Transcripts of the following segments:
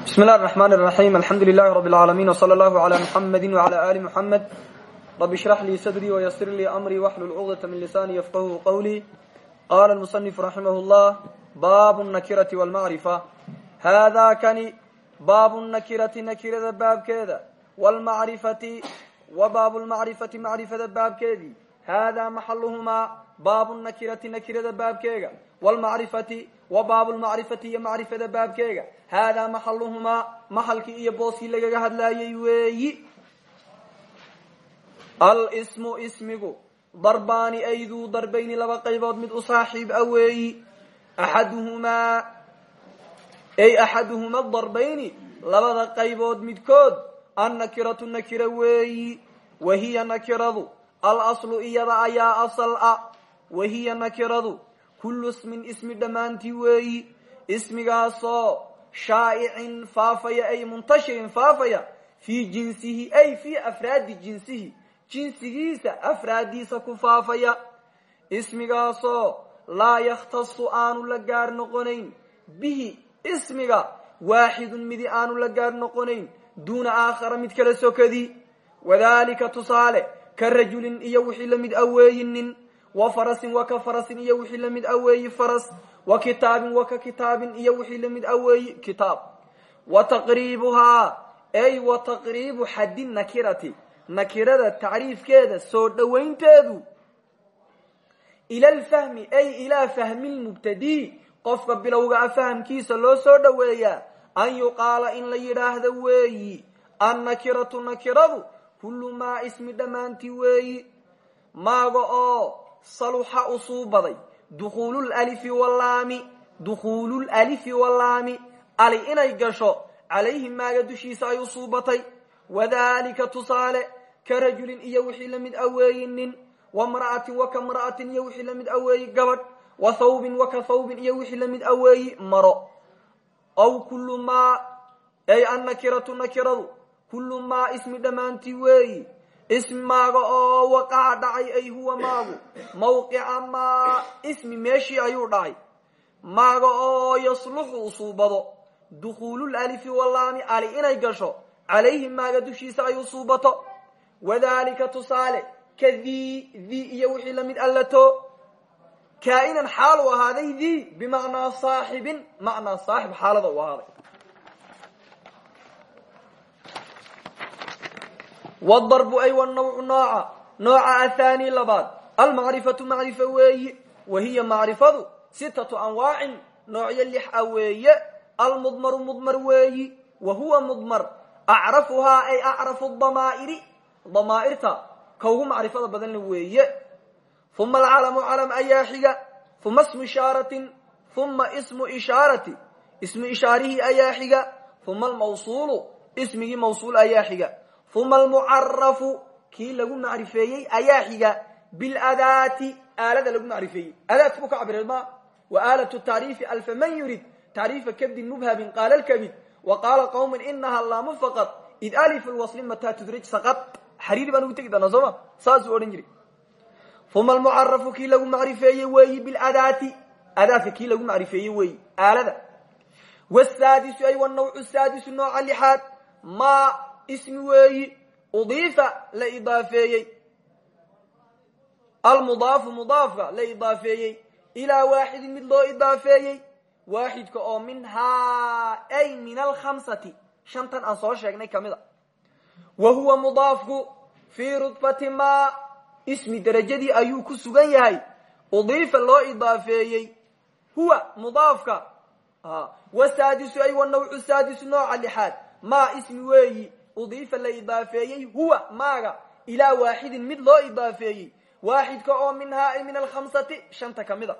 bismi اllahi الرحmn الرaحيم alxamdu للh رb العاalمين وصلى الله عlى محamd وعlى آli محamed رb اشhrح lii صdrي وysr lii أmrي wxlul cqdة min lisani yfqhu qwlي qala المصنف raximh الlah bab النakiraةi والmacriفة hada kani bab النakirati nakirada baabkeeda wاlmacrifati wa baab اlmacrifati macrifada baabkeedii hada maxaluhumaa baab nakirati nakirada baabkeega wlmacrifati wa baab lmacrifati iyo macrifada baabkeega haadaa maxaluhumaa maxalkii iyo booskii lagaga hadlaayay weeyi alsmu ismigu darbaani ayduu darbayni laba qaybood mid u saaxiib a weeyi axaduhumaa ay axaduhuma darbayni labada qaybood midkood annakiratu nakira weeyi wa hiya nakiradu alaslu iyada ayaa asal a wa hiya nakiradu. Kullu ismin ismi dhammaantii weeyi. Ismigaasoo shaa'icin faafaya ay muntashirin faafaya fii jinsihi ay fii afraadi jinsihi. Jinsigiisa afraadiisa ku faafaya. Ismigaasoo laa yakhtasu aanu la gaar noqonayn. Bihi ismiga waaxidun midi aanu la gaar noqonayn. Duuna aakhara mid kala sokadii wadalika tusaale ka rajulin iyo wixii la mid aweeyinin wa farasin wa ka farasin iyo wixii la mid aweeyi faras wa kitaabin wa ka kitaabin iyo wixii la mid aweeyi kitaab. Wa taqriibuhaa ay wa taqriibu xaddi nakirati nakirada tacriifkeeda soo dhowaynteedu. Ila lfahmi ay ilaa fahmi lmubtadii qofka bilowga a fahamkiisa loo soo dhoweeyaa an yuqaala in la yidhaahdo weeyi annakiratu nakiradu kullu maa ismi dhammaantii weeyi. Maaga oo saluxa usuubaday dukuululalifi walaami dukhuululalifi walaami ali inay gasho calayhi maaga dushiisa ay usuubatay wadalika tusaale ka rajulin iyo wixii la mid aweeyi nin. Wa mra'atin wa ka mra'atin iyo wixii la mid aweeyi gabadh. Wa thawbin wa ka thawbin iyo wixii la mid aweeyi maro. Aw kullu maa ay annakiratu nakiradu kullu maa ismi dhammaantii weeyi ismi maaga oo waqaca dhacay ay huwa maagu. Mawqica maa ismi meeshii ayuu dhacay. Maaga oo yasluxu usuubado dukuululalifi walaami ali inay gasho calayhi maaga dushiisa ay usuubato wadalika tusaale ka dii dii iyo wixii la mid allato. Kaa'inan xaal u ahaaday dii bimacnaa saaxibin macnaa saaxib xaalada u ahaaday wdarbu ay wanawcu nooca nooca athani labaad almacrifatu macrifa weeyi wa hiya macrifadu sitatu anwaacin noocyo lix a weeye almudmaru mudmar weeyi wa huwa mudmar acrafuhaa ay acrafu damaa'iri damaa'irta ka ugu macrifada badanna weeye uma alcalamu calam ayaa xiga uma ismu ishaaratin uma ismu ishaarati ismu ishaarihii ayaa xiga uma almawsuulu ismigii mawsuul ayaa xiga uma almucarafu kii lagu macrifeeyey ayaa xiga biladaati aalada lagu macrifeeyey. Adaat buu ka cabire ma? Wa aalatu tacriifi alfa man yurid tacriifa kabdin mubhabin qaala lkabid wa qaala qawmin inaha laamu faqad id alifu lwasli mataa tudraj saqad xariiri baan ugu tegi doonaa sooma saasuu odhan jiray. Uma almucarafu kii lagu macrifeeyey weeyi biladaati adaadka kii lagu macrifeeyey weeyi aalada. Wsaadisu ay wanawcu saadisu nooca lixaad ma ismi weeyi udiifa la idaafeeyey. Almudaafu mudaafka la idaafeeyey. Ilaa waaxidin mid loo idaafeeyey. Waaxidka oo minhaa ay min alkhamsati shantan aan soo sheegnay ka mid a. Wa huwa mudaafku fii rudbati ma. Ismi derajadii ayuu ku sugan yahay. Udiifa loo idaafeeyey. Huwa mudaafka. Wasaadisu ay wanawcu saadisu nooca lixaad. Ma ismi weeyi udiifa la idaafeeyey huwa maaga ilaa waaxidin mid loo idaafeeyey. Waaxidka oo minhaa ay min alkhamsati shanta ka mid a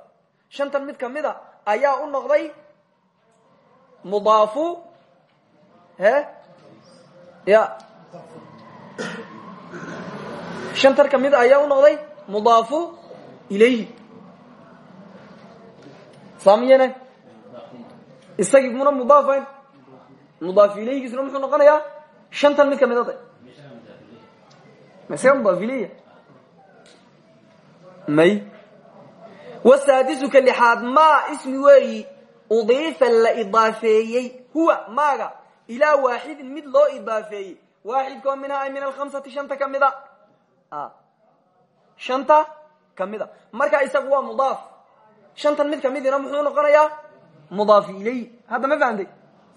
shantan mid ka mid a ayaa u noqday mudaafu. He? Ya. Shantan ka mid a ayaa u noqday mudaafu ilayhi. Saamiyene isagii muna mudaafayn. Mudaaf ilayhigiisuna muxuu noqonayaa shantan mid ka mid ada mase mudaaf ilayh may. Wasaadisu ka lixaad maa ismi weeyi udiifa la idaafeeyey. Huwa maaga. Ilaa waaxidin mid loo idaafeeyey. Waaxidkoo minhaa ay min alkhamsati shanta kamida shanta kamida marka isagu waa mudaaf. Shantan mid kamidina muxuu noqonayaa? Mudaafu ilayh hadda ma fahamtay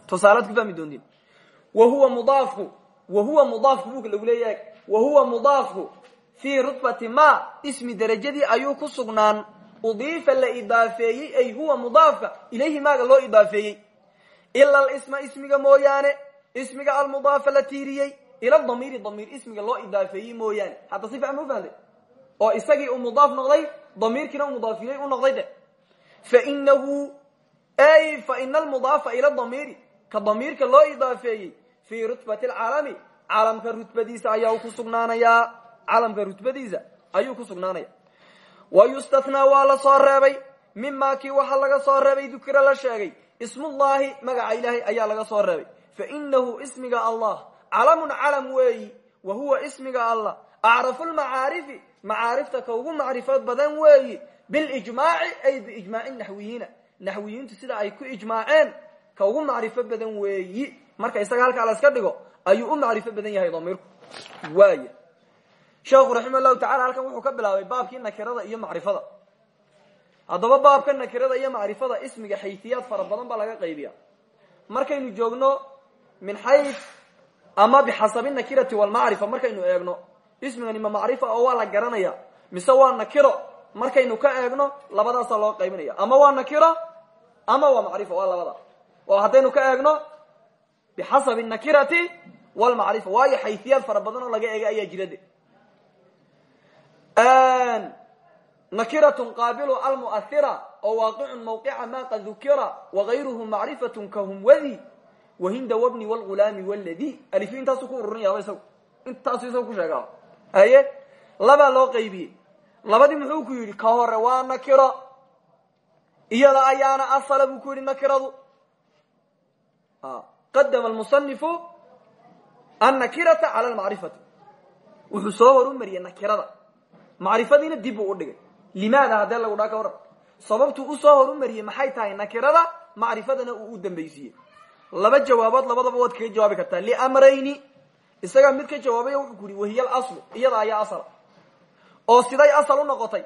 tusaalaad ku fahmi doontiin wa huwa mudaafku wa huwa mudaafku buka lagu leeyahay. Wa huwa mudaafku fii rutbati ma ismi derajadii ayuu ku sugnaan. Udiifa la idaafeeyey ay huwa mudaafka ilayhi maaga loo idaafeeyey. Ila alisma ismiga mooyaane. Ismiga almudaafa la tiiriyey. Ila damiiri damiir ismiga loo idaafeeyey mooyaane. Hadda si fiican ma ufahamtay oo isagii uu mudaaf noqday damiirkiina u mudaaf ilay u noqday de fii rutbati alcaalami caalamka rutbadiisa ayaa ku sugnaanayaa caalamka rutbadiisa ayuu ku sugnaanaya. Wa yustathnaa waa la soo reebay. Mima kii waxa laga soo reebay dukira la sheegay. Ismullahi magaca ilaahay ayaa laga soo reebay. Fainahu ismiga allah. Calamun calam weeyi. Wa huwa ismiga allah. Acrafu lmacaarifi macaarifta ka ugu macrifood badan weeyi. Bilijmaaci ay biijmaaci naxwiyiina. Naxwiyiintu sida ay ku ijmaaceen ka ugu macrifo badan weeyi marka isaga halkaa laska dhigo ayuu u macrifo badan yahay damiirku waaya sheekhu raxima llahu tacala halkan wuxuu ka bilaabay baabkii nakirada iyo macrifada. Haddaba baabka nakirada iyo macrifada ismiga xaytiyaad fara badan baa laga qaybiya markaynu joogno min xay ama bixasabi nakirati walmacrifa markaynu eegno ismigani ma macrifa oo waa la garanaya mise waa nakiro markaynu ka eegno labadaasa loo qaybinaya ama waa nakiro ama waa macrifa waa labada. Oo haddaynu ka eegno bixasabi nakirati walmacrifa waayo xaytiyaad fara badan oo laga eega ayaa jirade nakiratun qaabilu almu'ahira oo waaqicun mawqica ma qad dukira wagayruhu macrifatun kahumwadi wahinda wabni wlgulaami wladi alifi intaasu ku ururinayaba isagu intaasu isagu ku sheega haye labaa loo qaybiyey labadii muxuu ku yidhi ka hore waa nakiro iyada ayaana asala buu ku yidhi nakiradu qadama almusanifu annakirata cala almacrifati wuxuu soo horumariyey nakirada macrifadiina dib buu u dhigay limaada haddee lagu dhaa ka waran sababtuu u soo horumariyey maxay tahay nakirada macrifadana uu u dambaysiiyey laba jawaabood labadaba waad kaga jawaabi kartaa liamrayni isagaa mid ka jawaabay wuxuu ku yihi wahiy alaslu iyada ayaa asala oo siday asal u noqotay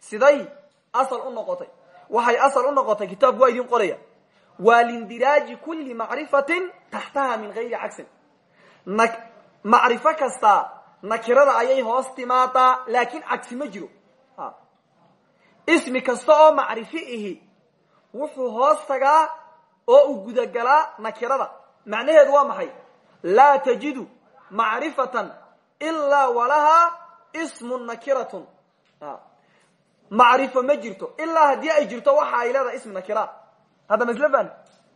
siday asal u noqotay waxay asal u noqotay kitaabku waa idin qoraya waa lindiraaji kuli macrifatin taxtaha min gayri cagsin macrifo kasta nakirada ayay hoos timaadaa laakin cagsi ma jiro. Ismi kasta oo macrifi ihi wuxuu hoos tagaa oo uu gudagalaa nakirada. Macnaheedu waa maxay? Laa tajidu macrifatan ilaa walahaa ismun nakiratun. Macrifo ma jirto. Ilaa haddii ay jirto waxa ay leedahay ismi nakira hadda masl fan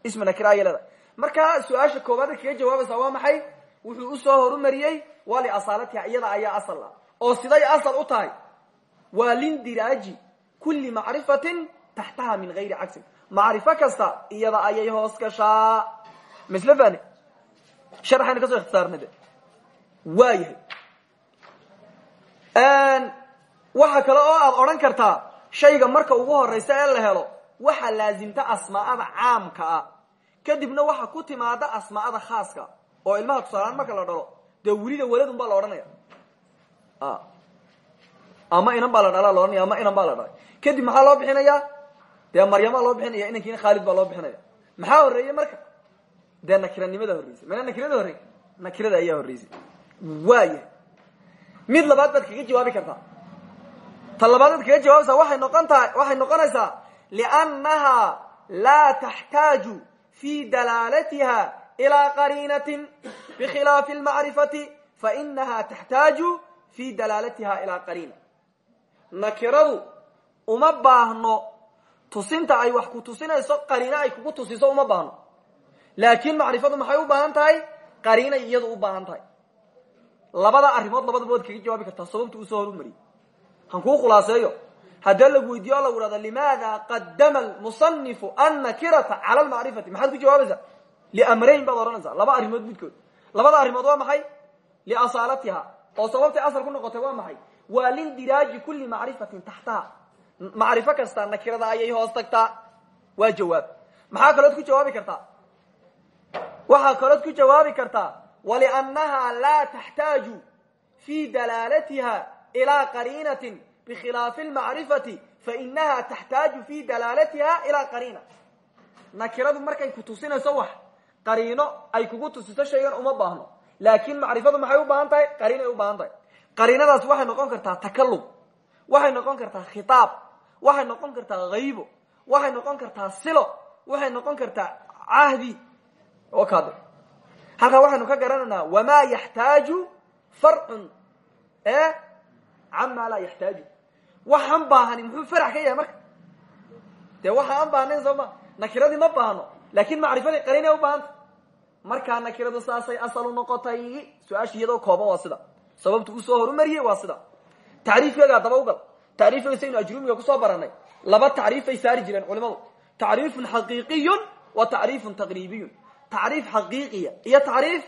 ismi nakira ayay leedahay markaa su'aasha koobaad kaga jawaabaysaa waa maxay? Wuxuu u soo horumariyey waa liasaalatiha iyada ayaa asal ah. Oo siday asal u tahay waa lindiraaji kuli macrifatin taxtaha min gayri cagsin macrifo kasta iyada ayay hoos gashaa masl fani sharxayna ka soo ikhtisaarnay de waayahay. Waxa kale oo aad odhan kartaa shayga marka ugu horeysa ee la helo waxa laazimta asmaa'ada caamka ah. Kadibna waxa ku timaada asmaa'ada khaaska oo ilmaha tusaalaan marka la dhalo dee welida waladun baa la odhanaya. Ama inan baa la dhala la ohanaya ama inan baa la dhalay kadib maxaa loo bixinayaa dee maryamaa loo bixinaya inankiina khaalid baa loo bixinaya. Maxaa horeeyey marka? Dee nakiranimada horreysay. Mana nakirada horrey? Nakirada ayaa horreysay. Waaya mid labaad baad kaga jawaabi kartaa. Ta labaad baad kaga jawaabaysaa waxay noqon waxay noqonaysaa liannaha laa taxtaaju fi dalaalatiha ilaa qariinatin bikhilaafi lmacrifati fainaha taxtaaju fi dalaalatiha ilaa qariina nakiradu uma baahno tusinta ay wax ku tusinayso qariino ay kugu tusiso uma baahno laakin macrifadu maxay u baahan tahay qariinay iyadu u baahan tahay labada arrimood labadaba waad kaga jawaabi kartaa sababta u soo horumariyey han kuu khulaaseeyo haddii lagu weydiiyo o lagu hahdo limaada qadama almusanifu annakirata cala almacrifati maxaad ku jawaabaysaa liamrayn baad odhanaysaa. Laba arrimood midkood. Labada arrimood waa maxay? Liasaalatiha oo sababtay asal ku noqotay waa maxay? Waa lindiraaji kuli macrifatin taxtaha. Macrifo kasta nakirada ayay hoos tagtaa. Waa jawaab. Maxaa kalood ku jawaabi kartaa? Waxaa ku jawaabi kartaa waliannaha laa taxtaaju fi dalaalatiha ilaa qariinatin bikhilaafi lmacrifati fainaha taxtaaju fi dalaalatiha ilaa qariina nakiradu markay ku tusinayso wax qariino ay kugu tusiso shaygan uma baahno laakin macrifadu maxay u baahan tahay qariinay u baahan tahay qariinadaas waxay noqon kartaa takalum waxay noqon kartaa khitaab waxay noqon kartaa haybo waxay noqon kartaa silo waxay noqon kartaa cahdi kaade halkaa waxaynu ka garanaynaa wamaa yaxtaaju farcun e camaa laa yaxtaaju waxaan baahani muxuu farax ka yahay marka? Dee waxa aan baahnayn soo ma? Nakiradii ma baahno laakin macrifadii qariinay u baahanta markaa nakiradu saasay asal u noqotay su'aasha iyadoo kooban waa sida. Sababtu u soo horumariyey waa sida. Tacriifkeega daba ugal tacriifkeega saynu ajrumiga ku soo baranay laba tacriifay saari jireen culimadu. Tacriifun xaqiiqiyun wa tacriifun taqriibiyun. Tacriif xaqiiqiya iyo tacriif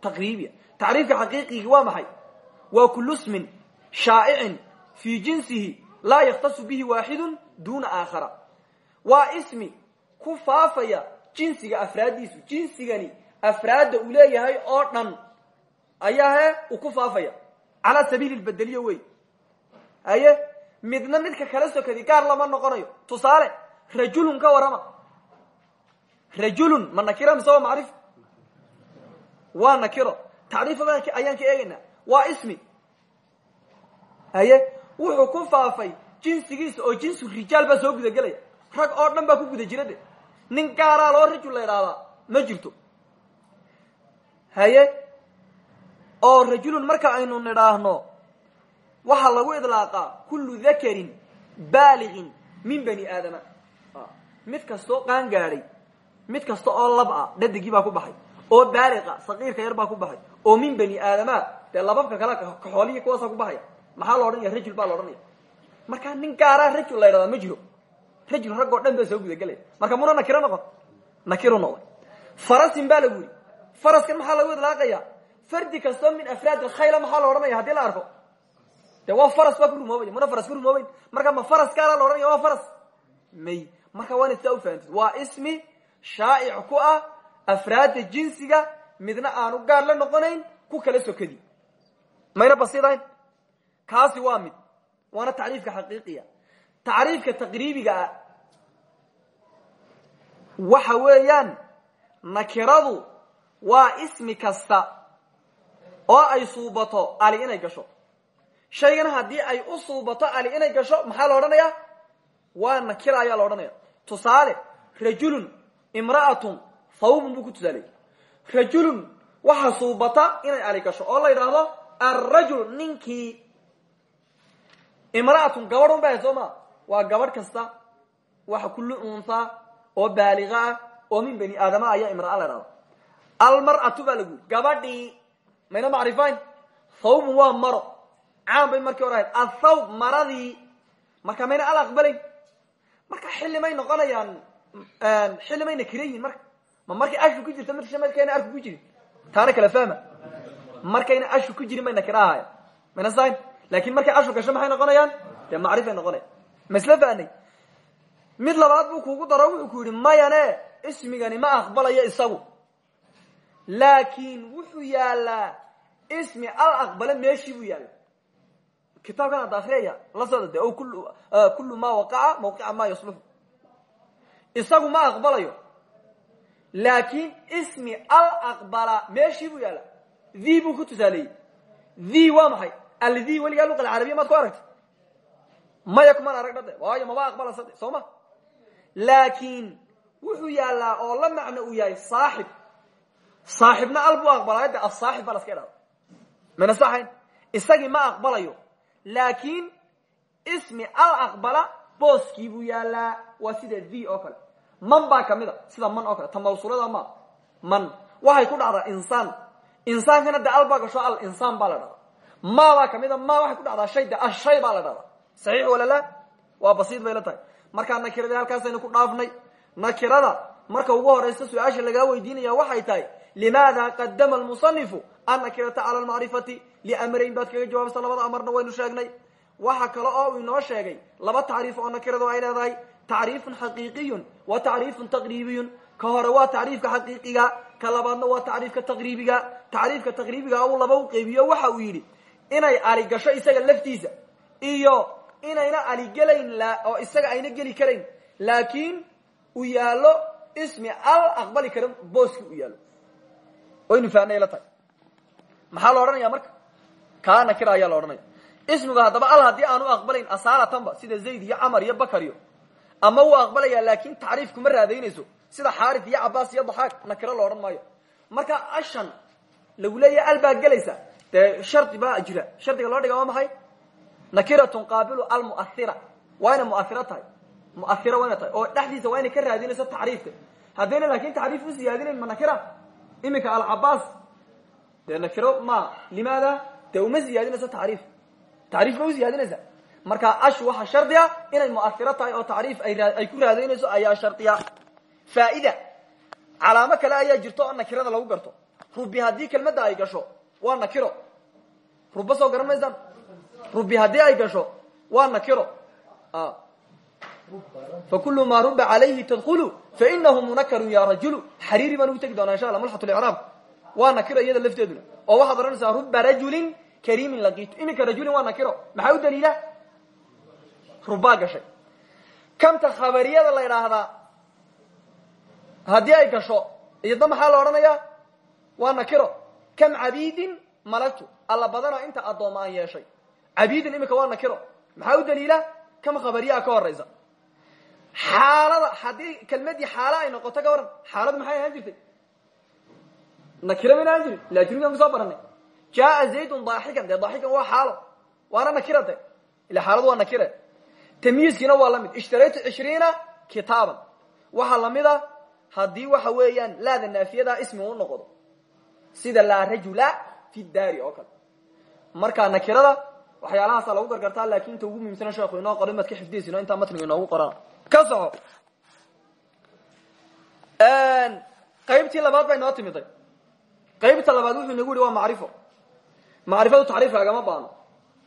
taqriibiya. Tacriifka xaqiiqigi waa maxay? Waa kulu smin shaa'icin fii jinsihi laa yakhtasu bihi waaxidun duna aakhara. Waa ismi ku faafaya jinsiga afraaddiisu jinsigani afraadda uu leeyahay oo dhan ayaa he uu ku faafaya. Calaa sabiili lbedeliyo wey haye midna midka kala sokadi gaar lama noqonayo. Tusaale rajulun ka warrama rajulun ma nakira mise waa nakiro. Tacriif ayaan ka eegaynaa waa ismi. Haye wuxuu ku faafay jinsigiisa oo jinsu rijaal baa soo gudagelaya. Rag oo dhan baa ku guda jira de. Nin gaaraa loo rajul la idhaahdaa ma jirto. Haye oo rajulun marka aynu nidhaahno waxaa lagu idlaaqaa kullu dakarin baaliqin min bani aadama. Mid kastoo qaan gaadhay mid kasta oo lab ah dhadigii baa ku baxay. Oo baaliqa saqiirka yar baa ku baxay. Oo min bani aadama dee lababka kale kaxoolihii kuwaasa ku baxaya maxaa la odhanaya rajul baa la odhanaya markaa nin gaaraa rajul la ydhahdaa ma jiro. Rajul raggoo dhan baa soo gudagelaya marka muna nakiro noqon? Nakiru noqday farasin baa lagu yidhi. Faraskan maxaa lagu idlaaqaya fardi kastoo min afraad alkhayla maxaa la odhanaya? Haddii la arko. De faras baa ku rumoobaya muna faras ku rumoobayn marka ma faras gaala la odhanaya? Waa faras. May. Marka waa ina sidaa ufahamtid waa ismi shaa'ic ku ah jinsiga midna aanu gaar la noqonayn ku kala sokadi mayna basidayn kaasi waa mid waana tacriifka xaqiiqiya. Tacriifka taqriibiga ah waxa weeyaan nakiradu waa ismi kasta oo ay suubato ali inay gasho. Shaygan haddii ay u suubato ali inay gasho maxaa la odhanaya? Waa nakira ayaa la odhanaya. Tusaale rajulun imra'atun thawbun buu ku rajulun waxa suubata inay ali gasho oo la yidhaahdo alrajul ninkii imra'atun gabadh un ba soo ma. Waa gabadh kasta waxa kullu untha oo baaliga ah oo min bani aadama ayaa imraa la dhahdo almar'atu baa lagu gabadhii mayna macrifayn? Thawbun waa maro. Caan bay markii hore ahayd. Athawb maradii. Marka mayna al aqbalayn marka xilli noqonayaan xilli mayna kira marka ma ashu ku jirto marka markayna arku ku jirin. Taana kala fahma. Markayna ashu ku jirin mayna kira mayna sayn laakiin markay ashu gasho maxay noqonayaan? Dee macrifay noqonaya masla fahnay mid labaad buu kuugu daro wuxuu ku yidhi mayane ismigani ma aqbalayo isagu. Laakiin wuxuu yaalaa ismi al aqbale meeshii buu yaalla kitaabkan hadda la socda de o kullu ma waqaca mawqica ma yasluxu isagu ma aqbalayo. Laakiin ismi al aqbala meeshii buu yaalla the buu ku tusaaleeyey the waa maxay aldhi weligaa luqa alcarabiya maad ku aragta maya kumaan arag dhade waayo maba aqbala sade soo ma? Laakiin wuxuu yaalaa oo la macno uu yahay saaxib. Saaxibna al buu aqbalaayo de asaaxib baa laska idhahda mana saxayn isagii ma aqbalayo. Laakiin ismi al aqbala booskii buu yaalaa waa sida the oo kale. Man baa ka mid a sida man oo kale. Ta mawsuulada ma de al ma baa ka mid a ma waxay ku dhacdaa shay de ashay baa la dhahdaa. Saxiix wala la waa basiid bay la tahay. Markaa nakirada halkaasaynu ku dhaafnay nakirada marka ugu horaysa su'aasha lagaa weydiinaya waxay tahay limaada qadama almusanifu annakirata cala almacrifati liamrayn? Baad kaga jawaabaysa labada amarna waynu sheegnay. Waxa kale oo uu inoo sheegay laba tacriif oo nakiradu ay leedahay tacriifun xaqiiqiyun wa tacriifun taqriibiyun. Ka hore waa tacriifka xaqiiqiga ka labaadna waa tacriifka taqriibiga. Tacriifka taqriibiga uu laba u qeybiyo waxa uu yidhi inay ali gasho isaga laftiisa iyo inayna ali gelayn oo isaga ayna geli karayn. Laakiin uu yaalo ismi al aqbali karin booski u yaalo waynu fahnay la tahay. Maxaa la odhanaya marka? Kaa nakira ayaa la odhanaya ismigu haddaba al haddii aanu aqbalayn asaalatanba sida zayd iyo camar iyo bakar iyo ama wuu aqbalaya laakin tacriif kuma raadaynayso sida xaarif iyo cabaas iyo daxaaq nakiro la odhan maayo. Marka ashan lagu leeyahay al baa gelaysa dee shardi baa jira. Shardiga loo dhiga waa maxay? Nakiratun qaabilu almu'ahira waa inay mu'ahiro tahay. Mu'ahira waa ina tahay. Oo dhexdiisa waa inay ka raadinayso tacriifka haddayna laakin tacriif u siyaadinayn ma nakira? Iminka alcabaas dee nakiro ma. Limaada? Dee uma siyaadinayso tacriif ma u siyaadinaysa. Marka ash waxa shardiya inay mu'ahiro tahay oo tacriif ay ku raadaynayso ayaa shardiya. Faa'ida calaamo kale ayaa jirto oo nakirada lagu garto. Rubi haddii kelmadda ay gasho waa nakiro ruba soo garan maysaan? Rubi haddii ay gasho waa nakiro fakulu ma ruba calayhi tadkulu fainahu munakarun ya rajulu. Xariiri baan ugu tegi doonaa insha alla mulxat licraab waa nakiro iyada lafteeduna. Oo waxaad odhanaysaa ruba rajulin kariimin laqitu iminka rajulin waa nakiro maxaa u daliila? Rubaa gashay. Kamta khabariyada la idhaahdaa haddii ay gasho iyadna maxaa la odhanayaa? Waa nakiro kam cabidin malagtu alla badana inta addooma aan yeeshay. Cabidin iminka waa nakiro. Maxaa u daliila? Kam khabariyaa ka horaysa xaalada haddii kelmadii xaalo ay noqoto ka waran xaaladu maxay ahaan jirtay? Nakiro mayna ahaan jirin laajurigan ku soo baranay. Jaa zaydun daaxikan. Dee daaxikan waa xaalo. Waana nakirate ila xaaladu waa nakire tamyiiskiina waa la mid. Ishtaraytu cishriina kitaaban. Waxaa lamida haddii waxa weeyaan laada naafiyada ismi u noqdo sida laa rajula fi daari oo kale. Marka nakirada waxyaalahaasa lagu gargartaa laakin inta ugu muhimsana sheekhu inoo qoro imaad ka xifdiyaysin intaa matniga inoogu qorana ka soco qaybtii labaad bay noo timiday qaybta labaad wuxuu nagu yihi waa macrifo. Macrifadu tacriifkaagama baano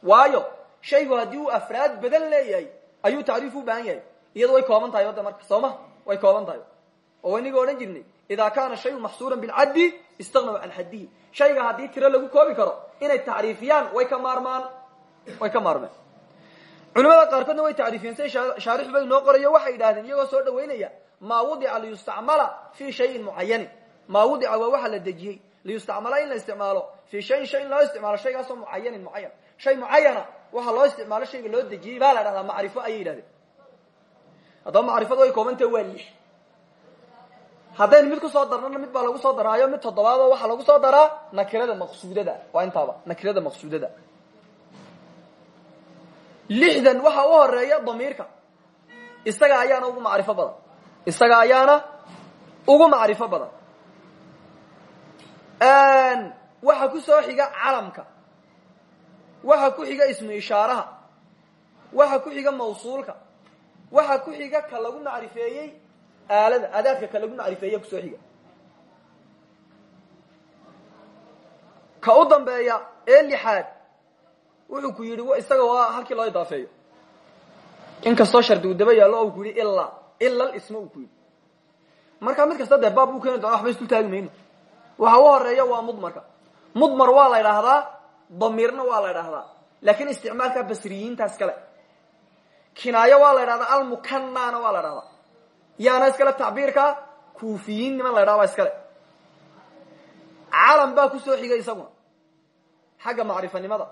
waayo shaygu haddii uu afraad badan leeyahay ayuu tacriif u baahan yahay. Iyado way kooban tahay wadda marka. Soo ma? Way kooban tahay. Oo wayniga odhan jirnay idaa kaana shayu maxsuuran bilcaddi istagnaw can xaddihi shayga haddii tiro lagu koobi karo inay tacriifiyaan way ka maarmaan way ka maarmeen. Culimada qaarkoodna way tacriifiyeen say shaarixu bay noo qorayo waxay yidhahdeen iyagoo soo dhaweynaya maa wudica liyustacmala fi shayin mucayanin maa wudica waa waxa la dejiyey liyustacmala in la isticmaalo fi shayin shay in loo isticmaalo shaygaasoo mucayanin mucayan shay mucayana waxa loo isticmaalo shayga loo dejiyey baa la dhahdaa macrifo ayay yidhahdeen. Haddaba macrifadu way koobantahe waa lix haddaynu mid ku soo darnana mid baa lagu soo daraayo mid toddobaadoo waxaa lagu soo daraa nakirada maqsuudada. Waa intaaba nakirada maqsuudada. Lixdan waxa u horreeya damiirka. Isaga ayaana ugu macrifo badan. Isaga ayaana ugu macrifo badan. Waxa ku soo xiga calamka. Waxa ku xiga ismu ishaaraha. Waxa ku xiga mawsuulka. Waxa ku xiga ka lagu macrifeeyey aalada adaadka ka lagu macrifeeye ku soo xiga. Ka u dambeeya ee lixaad wuxuu ku yidhi isaga waa halkii loo idaafeeyo. Inkastoo shardi uu daba yaallo o ku yidhi ilaa ila lisma uu ku yidhi. Markaa mid kasta dee baab buu keeni doona waxba isku taagi mayno. Waxa u horreeya waa mudmarka mudmar waa la idhaahdaa damiirna waa la idhaahdaa laakin isticmaalka basriyiintaas kale kinaayo waa la idhahdaa almukanana waa la idhahdaa yaana iskale tacbiirka kuufiyiin niman la ydhaha baa iskale. Calam baa ku soo xiga isaguna. Xagga macrifanimada.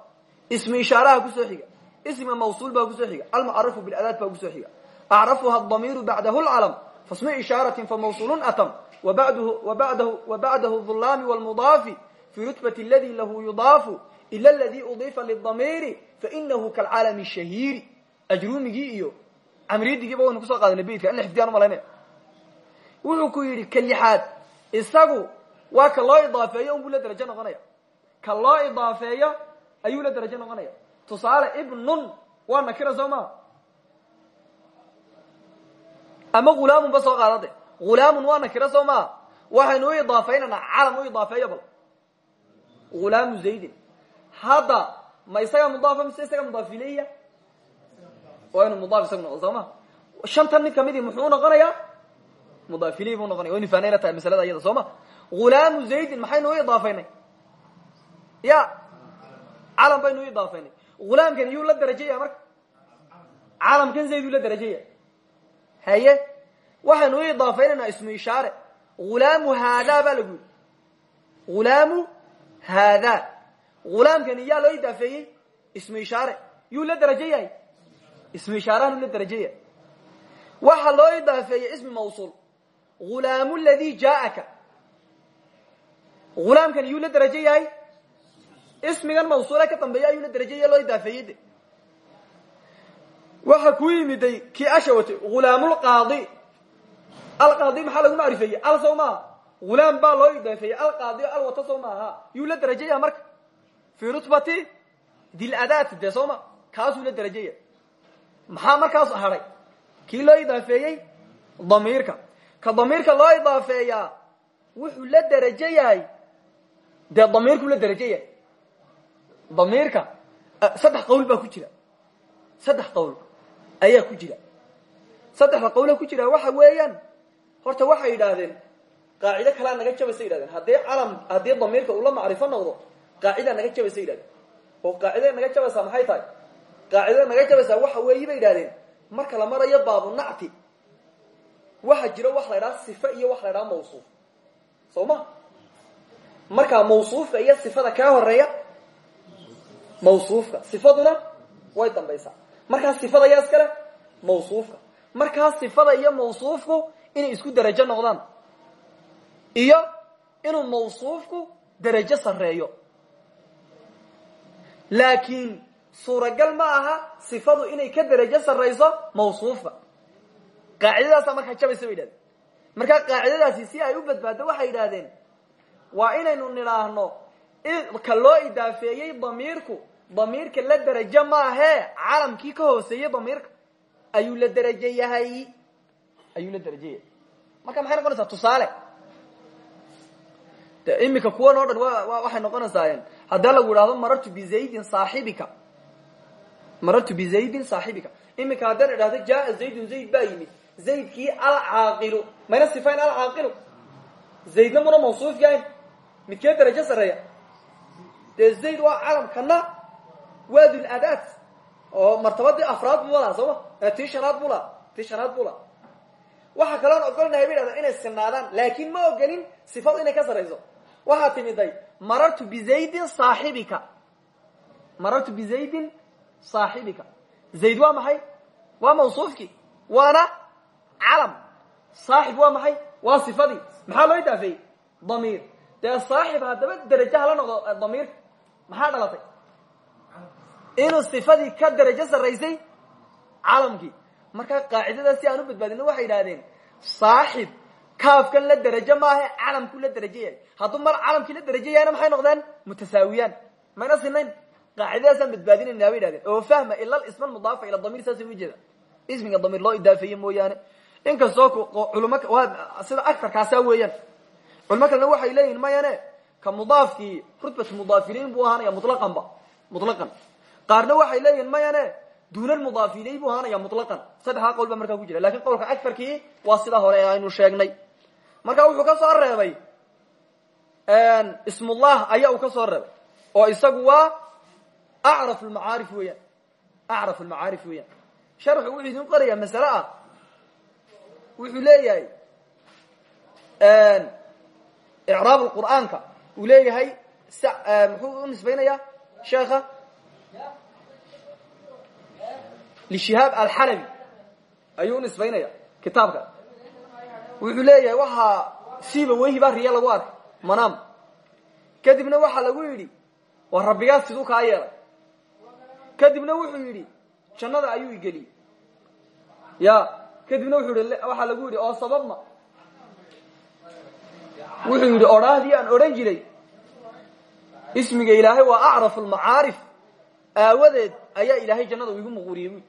Ismi ishaaraha ku soo xiga. Ismi mawsuul baa ku soo xiga. Almucarafu biladaad baa ku soo xiga. Acrafuha damiru bacdahu lcalam fasmi ishaaratin famawsulun atam. Wabacdahu dhulaami wlmudaafi fi rutbati aladi lahu yudaafu ila aladi udifa lidamiiri fainahu kalcaalami shahiiri. Ajrumigii iyo camridigiiba waynu ku soo qaadanay beytka in la xifdiyaan u malaynaya wuxuu ku yidhi ka lixaad isagu waa ka loo idaafeeyo unbuu la derajo noqonaya. Ka loo idaafeeyo ayuu la derajo noqonaya. Tusaale ibnun waa nakira soo maa ama hulaamun ba soo qaadade hulaamun waa nakira soo maa waxaynu u calam u idaafeeyo bal. Hulaamu zaydin. Hadda ma isaga mudaafa mise isaga mudaaf ilayya waa inu mudaaf isagu noqdo soo ma? Shantan mid kamidii muxuu noqonayaa mudaaf ileyhi buu noqonaya waynu faanayna tahay masalada iyada soo ma? Hulaamu zaydin maxaynu u idaafaynay? Ya calam baynu u idaafaynay. Hulaamkan yuu la darajaya marka? Calamkan zayduu la darajaya. Haye waxaynu u idaafaynayna ismu ishaare. Hulaamu haadaa baa lagu yidhi. Hulaamu haadaa hulaamkani yaa ismu ishaarahan la darajo yahay waxa loo idaafeeyey ismi mawsuul. Hulaamu ladii jaaaka. Hulaamkani yuu la darajo yahay ismigan mawsuula ka dambeeya ayuu la darajo yahay loo idaafeeyey de waxa ku yimiday kii asha watay hulaamulqaadi alqaadi maxaa lagu macrifeeyey al sow maaha. Hulaam baa loo idaafeeyey alqaadi al wata sow maaha. Yuu la darajo yahay marka? Fii rutbati diladaati dee soo ma kaasuu la darajaya maxaa markaas hadhay kii loo idaafeeyey? Damiirka. Ka damiirka loo idaafeeyaa wuxuu la derajo yahay dee la derajo yahay damiirka saddex baa ku jira. Saddex qowl ayaa ku jira. Saddexda qowla ku jira waxa weeyaan horta waxay yidhaahdeen qaacido kalea naga jabaysa yidhahdeen. Haddii calam haddii damiirka uu la macrifo noqdo qaacidaa naga jabaysa yidhahdeen. Oo qaacidada naga jabaysaa maxay qaacidada naga jabaysaa waxa weeyi bay marka la marayo baabu nacti. Waxa jiro wax la ydhaha sife iyo wax la ydhaha mawsuuf. Soo ma markaa iyo sifada kaa horreeya mawsuufka. Sifaduna way dambaysaa. Markaa sifada yaa iskale mawsuufka. Markaa sifada iyo mawsuufku inay isku derajo noqdaan iyo inuu mawsuufku derajo sareeyo laakiin suuragal ma aha sifadu inay ka derajo sarrayso mawsuufka qaacidadaasa markaa jabaysa bay yidhahdeen. Markaa qaacidadaasi si ay u badbaaddo waxay yidhaahdeen waa inaynu nidhaahno ka loo idaafeeyey damiirku damiirka la derajo maahee calamkii ka hooseeyey damiirka. Ayuu la derajo yahay. Ayuu la derajo marka maxay noqonaysaa? Tusaale. De imika kuwan oo dhan wa waxay noqonaysaa haddii lagu idhahdo marartu bizaydin saaxibika marartu bizaydin saaxibika. Imika haddaan idhahdo jaa zaydun zayd baa yimid. Zaydkii alcaaqilu mayna sifayn alcaaqilu zaydna muna mawsuuf yahayn midkee derajo sareeya dee zayd waa calamkana waa duladaat oo martabadii afraad buu lahaa sooma tii shanaad buu lahaa tii shanaad buu waxaa kaloon ogolnahay bay dhahda inay sinaadaan laakin ma ogolin sifadu inay ka sarayso waxaa timiday marartu bizaydin saaxibika. Marartu bizaydin saaxibika zayd waa maxay? Waa mawsuufkii? Waana calam. Saaxib waa maxay? Waa sifadii. Maxaa loo idaafeeyey damiir. Dee saaxib haddaba derajo hala noqdo damiirka maxaa dhalatay? Inuu sifadii ka derajo sarraysay calamkii. Markaa qaacidada si aan u badbaadino waxay yidhahdeen saaxib kaafkan la derajo maaha calamku la derajo yahay. Hadduu mar calamkii la derajo maxay noqdeen? Mutasaawiyaan. Mayna sinayn qaacidadaasaan badbaadinayna bay yidhahdeen. Oo fahma ila isma mudaafa ila damiir saasay u jeeda. Ismiga damiir loo idaafeeye mooyaane. Inkastoo culum sida agarkaasaa weeyaan. Culimo kalena waxay leeyihiin mayane ka mudaafkii rutbatu mudaafiliin buu ahaanaya mulaqanba mulaqan qaarna waxay leeyihiin mayane duuna mudaafiley buu ahaanaya mulaqan saddexdaa qowl baa markaa ku jira laakiin qowlka agarkii waa sidaa hore ee aynu sheegnay. Marka wuxuu ka soo reebay ismullah ayaa uu ka soo reebay oo isagu waa acraf lmacaarif weeyaan acraf lmacaarif weeyaan sharxu wuxuu idin qorayaa masale ah wuxuu leeyahay icraab qur'aanka uu leeyahay muxuu u nisbaynaya sheekha lishihaab alxalabi ayuu u nisbaynaya kitaabka wuxuu leeyahay waxaa siiba weyhi baa riya lagu arkay manaam kadibna waxaa lagu yidhi waa rabbigaas siduu kaa yeelay kadibna wuxuu yidhi jannada ayuu igeliyey ya kadibna wuxuu yidhi waxaa lagu yidhi oo sababma wuxuu yidhi odhaahdii aan odhan jiray ismiga ilaahay waa acrafu lmacaarif aawadeed ayaa ilaahay jannada igu muquuriyey bu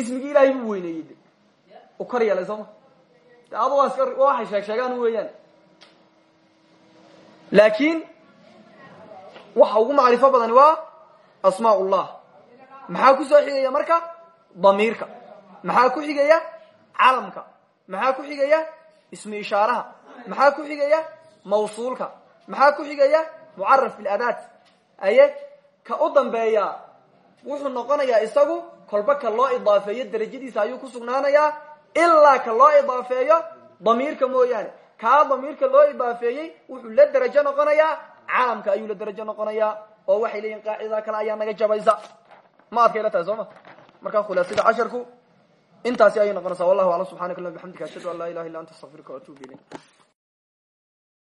ismigii ilaahay buu weyneeyey de. U kor yeelay sooma de iska waxay sheeg sheegaan weeyaan. Laakiin waxa ugu macrifo badani waa asmaa ullah maxaa ku soo xigaya marka? Damiirka. Maxaa ku xigaya? Calamka. Maxaa ku xigaya? Ismi ishaaraha. Maxaa ku xigaya? Mawsuulka. Maxaa ku xigaya? Mucaraf biladaat aye ka u dambeeya wuxuu noqonayaa isagu kolba ka loo idaafeeyo derajadiisa ayuu ku sugnaanayaa ilaa ka loo idaafeeyo damiirka mooyaane. Kaa damiirka loo idaafeeyey wuxuu la derajo noqonayaa calamka ayuu la derajo noqonayaa oo waxay leeyihiin qaacidada kale ayaa naga jabaysa. Ma adkay la tahay soo ma? Markaa khulaasada casharku ayay noqonaysaa. Wallahu aclam subxanaka allah bxamdika ashhadu an laa ilaha illa anta astaqfiruka waatubu ilayk